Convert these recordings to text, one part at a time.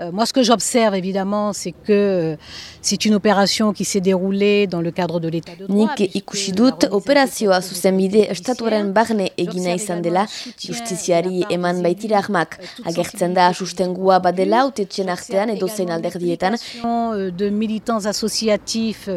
Euh, moi, ce que j'observe évidemment, c'est que euh, c'est une opération qui s'est déroulée dans le cadre de l'état de droit. Nik ikusi dut operazioa zuzenbide estatuaren barne egina izan dela justiziari eman baitira ahmak. Agertzen da sustengua badela utetxen artean edo zein alderdietan. Euh, de militants associatifs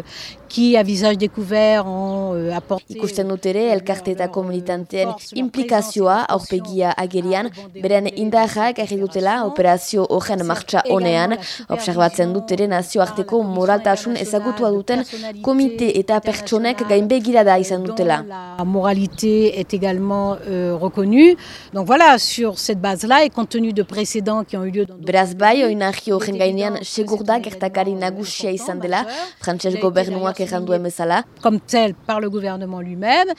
qui, à visage découvert, ont euh, apporté... Ikusten dut ere, elkarteetako militanteen implikazioa aurpegia agerian, beren indarrak erri dutela operazio horren martxa honean, observatzen dut ere nazioarteko moraltasun ezagutua duten komite eta pertsonek gainbegirada izan dutela. La moralité est également euh, reconnue. Donc voilà, sur cette base-là, et compte tenu de précédents qui ont eu lieu... Dans Beraz bai, oinarri horren gainean segur da gertakari nagusia izan dela, frantses gobernuak comme tel par le gouvernement lui-même.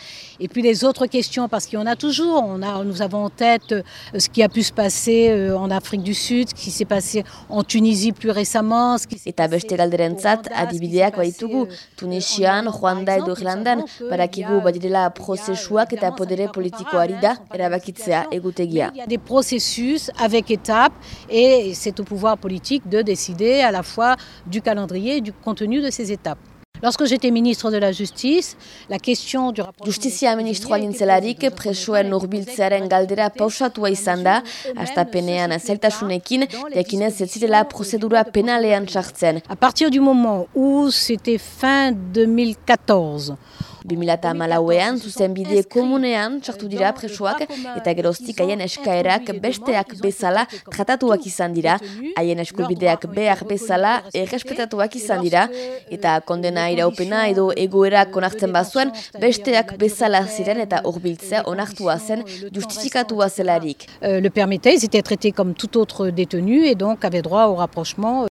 Et puis les autres questions, parce qu'il y en a toujours. On a, nous avons en tête euh, ce qui a pu se passer euh, en Afrique du Sud, ce qui s'est passé en Tunisie plus récemment. Ce qui Eta beste galderentzat, adibideak baitugu, Tunisian, Rwanda edo Irlandan, barakigu badirela prozesuak eta podere politikoari da erabakitzea egutegia. Il y a des processus avec étapes et c'est au pouvoir politique de décider à la fois du calendrier et du contenu de ces étapes. Lorsque j'étais ministre de la Justice, la question du rapport... Justizia ministroa nintzelarik presoen urbiltzearen galdera pausatua izan da, astapenean zeltasunekin, jakinez ez zirela prozedura penalean sartzen. À partir du moment où c'était fin 2014, 2008an zuzenbide komunean txartu dira presoak eta geroztik haien eskaerak besteak bezala tratatuak izan dira, haien eskubideak behar bezala errespetatuak izan dira. eta kondena iraupena edo egoera konartzen bazuen besteak bezala ziren eta urbiltzea onartua zen justifikatua zelarik. Le permettait, ils étaient traités comme tout autre détenu et donc avaient droit au rapprochement